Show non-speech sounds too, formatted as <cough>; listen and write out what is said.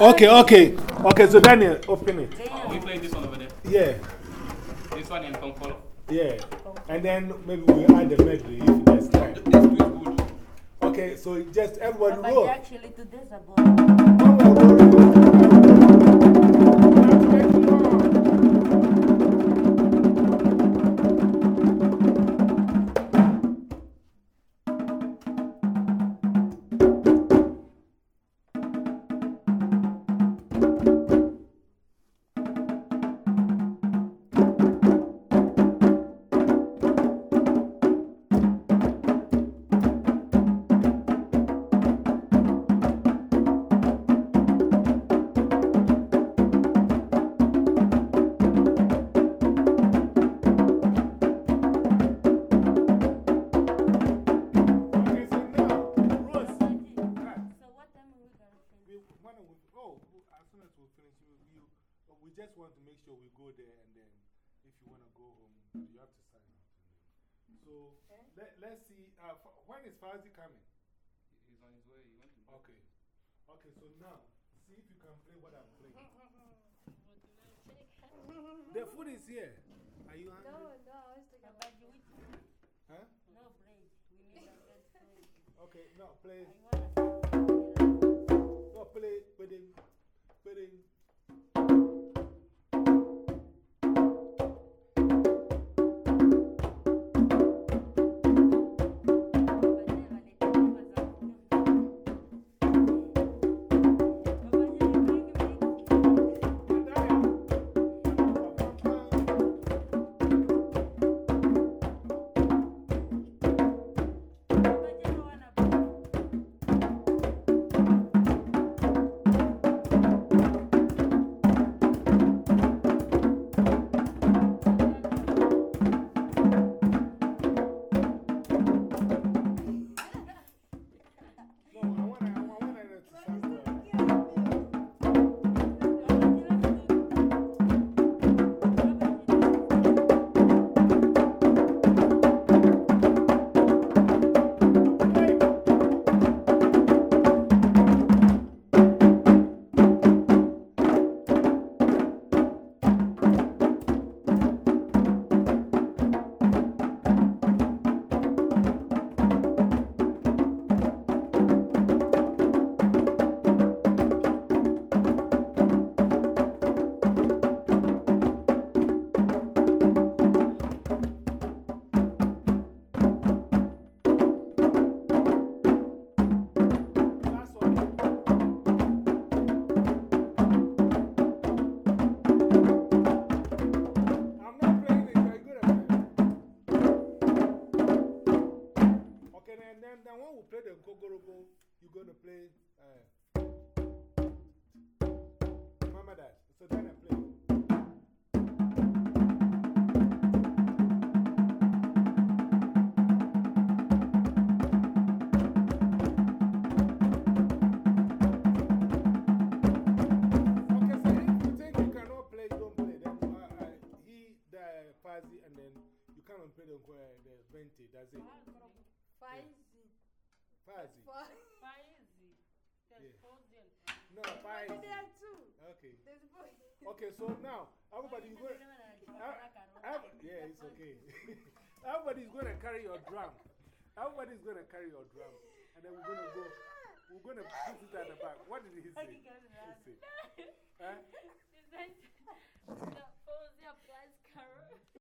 Okay, okay. Okay, so Daniel, open it. Oh, we play this one over there. Yeah, This one in Concord. yeah. And then maybe we'll add the medley if there's time. This two is good. Okay, so just everybody but roll. actually today's about. Okay, as we finish, we, we, we just want to make sure we go there and then if you want to go home, you have to sign out. So let, let's see. Uh, when is Fauzi coming? He's on his way. He went to. Okay. Okay, so now, see if you can play what I'm playing. <laughs> the food is here. Are you hungry? No, no, I was thinking But you eat Huh? no bread. We need a bread bread. Okay, no, play. Gogorogo, you're going to play. Uh, Mama Dad. So then I play. Uh, uh, and then you come and play the, uh, the Venti. That's it. Faizi. Fuzzy. Fuzzy. There's yeah. No, five. There are two. Okay. There's both. Okay, so now everybody's going. yeah, it's okay. <laughs> everybody's going to carry your drum. Everybody's going to carry your drum, and then we're going to go. We're going to put it at the back. What did he say? He said, <laughs> "Huh?" He said, <laughs> "Fuzzy applies carol."